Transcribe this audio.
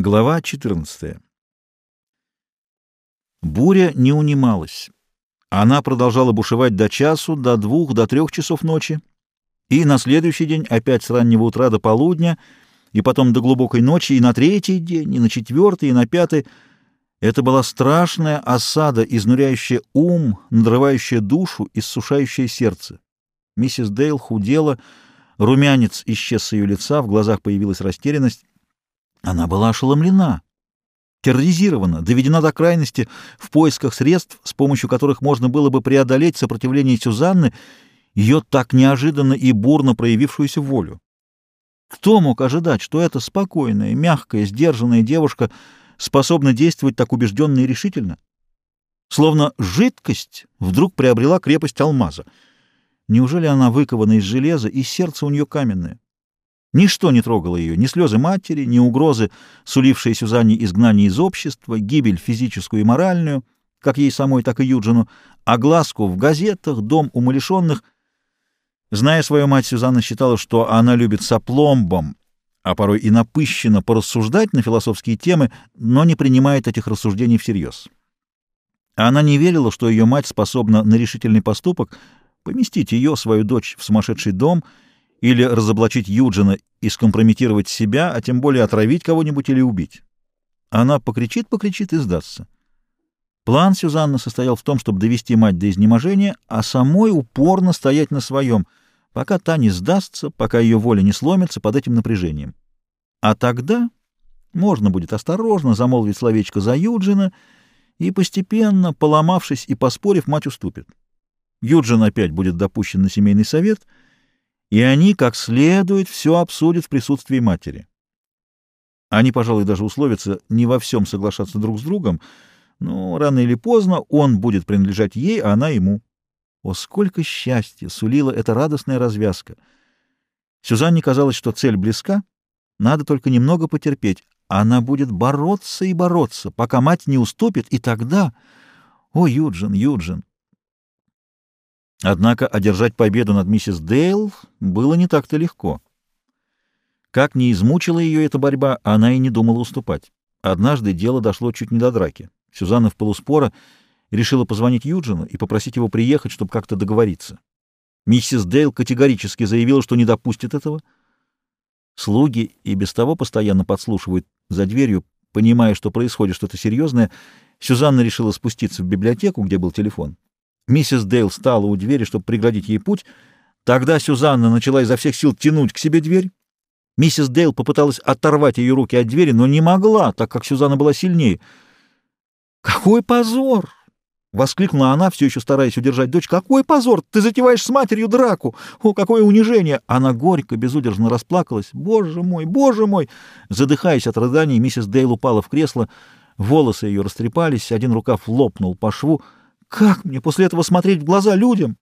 Глава 14. Буря не унималась. Она продолжала бушевать до часу, до двух, до трех часов ночи, и на следующий день опять с раннего утра до полудня, и потом до глубокой ночи, и на третий день, и на четвертый, и на пятый. Это была страшная осада, изнуряющая ум, надрывающая душу, иссушающая сердце. Миссис Дейл худела, румянец исчез с ее лица, в глазах появилась растерянность. Она была ошеломлена, терроризирована, доведена до крайности в поисках средств, с помощью которых можно было бы преодолеть сопротивление Сюзанны, ее так неожиданно и бурно проявившуюся волю. Кто мог ожидать, что эта спокойная, мягкая, сдержанная девушка способна действовать так убежденно и решительно? Словно жидкость вдруг приобрела крепость алмаза. Неужели она выкована из железа, и сердце у нее каменное? Ничто не трогало ее, ни слезы матери, ни угрозы, сулившие Сюзанне изгнание из общества, гибель физическую и моральную, как ей самой, так и Юджину, огласку в газетах, дом умалишенных. Зная свою мать, Сюзанна считала, что она любит сопломбом, а порой и напыщенно порассуждать на философские темы, но не принимает этих рассуждений всерьез. Она не верила, что ее мать способна на решительный поступок поместить ее, свою дочь, в сумасшедший дом — или разоблачить Юджина и скомпрометировать себя, а тем более отравить кого-нибудь или убить. Она покричит-покричит и сдастся. План Сюзанны состоял в том, чтобы довести мать до изнеможения, а самой упорно стоять на своем, пока та не сдастся, пока ее воля не сломится под этим напряжением. А тогда можно будет осторожно замолвить словечко за Юджина, и постепенно, поломавшись и поспорив, мать уступит. Юджин опять будет допущен на семейный совет — и они как следует все обсудят в присутствии матери. Они, пожалуй, даже условятся не во всем соглашаться друг с другом, но рано или поздно он будет принадлежать ей, а она ему. О, сколько счастья сулила эта радостная развязка! Сюзанне казалось, что цель близка, надо только немного потерпеть. Она будет бороться и бороться, пока мать не уступит, и тогда... О, Юджин, Юджин! Однако одержать победу над миссис Дейл было не так-то легко. Как не измучила ее эта борьба, она и не думала уступать. Однажды дело дошло чуть не до драки. Сюзанна в полуспора решила позвонить Юджину и попросить его приехать, чтобы как-то договориться. Миссис Дейл категорически заявила, что не допустит этого. Слуги и без того постоянно подслушивают за дверью, понимая, что происходит что-то серьезное. Сюзанна решила спуститься в библиотеку, где был телефон. Миссис Дейл стала у двери, чтобы преградить ей путь. Тогда Сюзанна начала изо всех сил тянуть к себе дверь. Миссис Дейл попыталась оторвать ее руки от двери, но не могла, так как Сюзанна была сильнее. «Какой позор!» — воскликнула она, все еще стараясь удержать дочь. «Какой позор! Ты затеваешь с матерью драку! О, какое унижение!» Она горько, безудержно расплакалась. «Боже мой, боже мой!» Задыхаясь от рыданий, миссис Дейл упала в кресло. Волосы ее растрепались, один рукав лопнул по шву — как мне после этого смотреть в глаза людям?